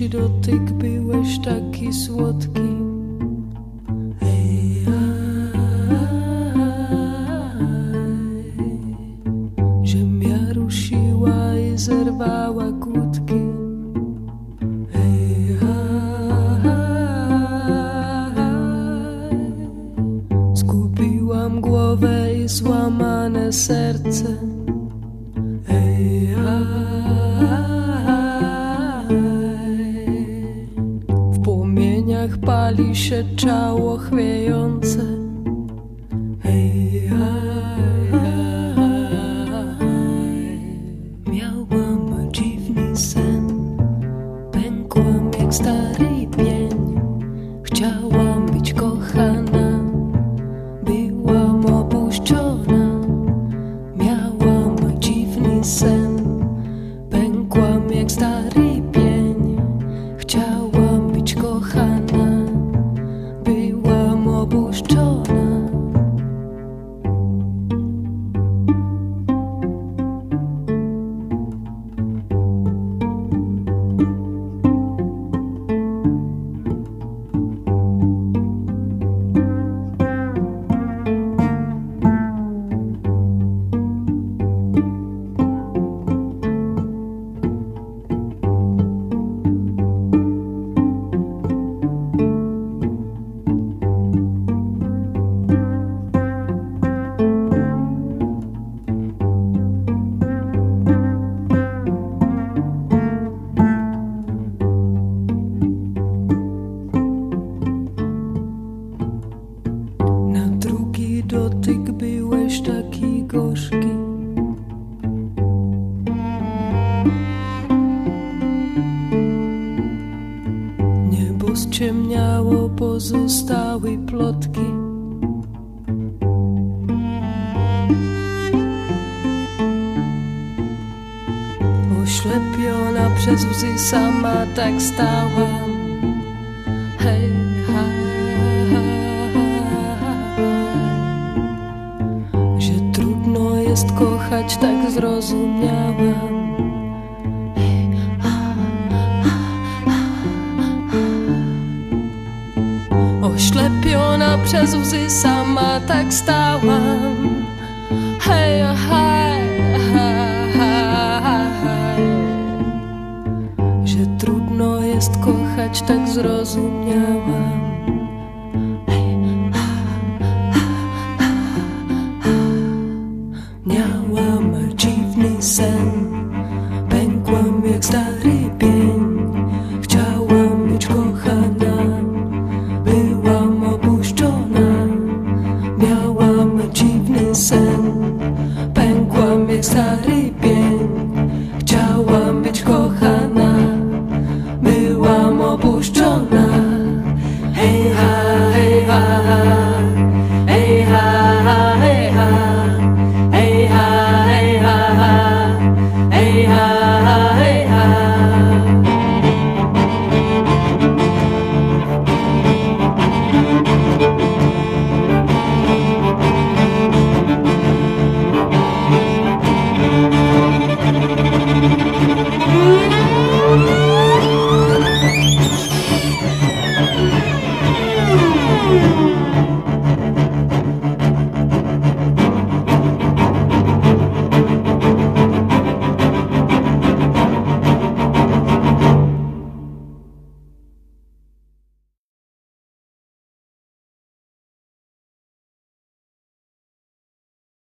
najtruchszy dotyk byłeś taki słodki. Zerwała kłódki. Ej, Zgubiłam głowę i złamane serce. Się czało chwiejące. Ej, miałam dziwny sen, pękłam jak stary gorzki. Niebo ściemniało, pozostały plotki. Oślepiona przez łzy sama tak stałam. Hej, jest kochać, tak zrozumiałam. Oślepiona przez łzy sama tak stałam. Hej, hej, hej, że trudno jest kochać, tak zrozumiałam. jak stary pień Chciałam być kochana Byłam opuszczona. Hej ha, hej ha.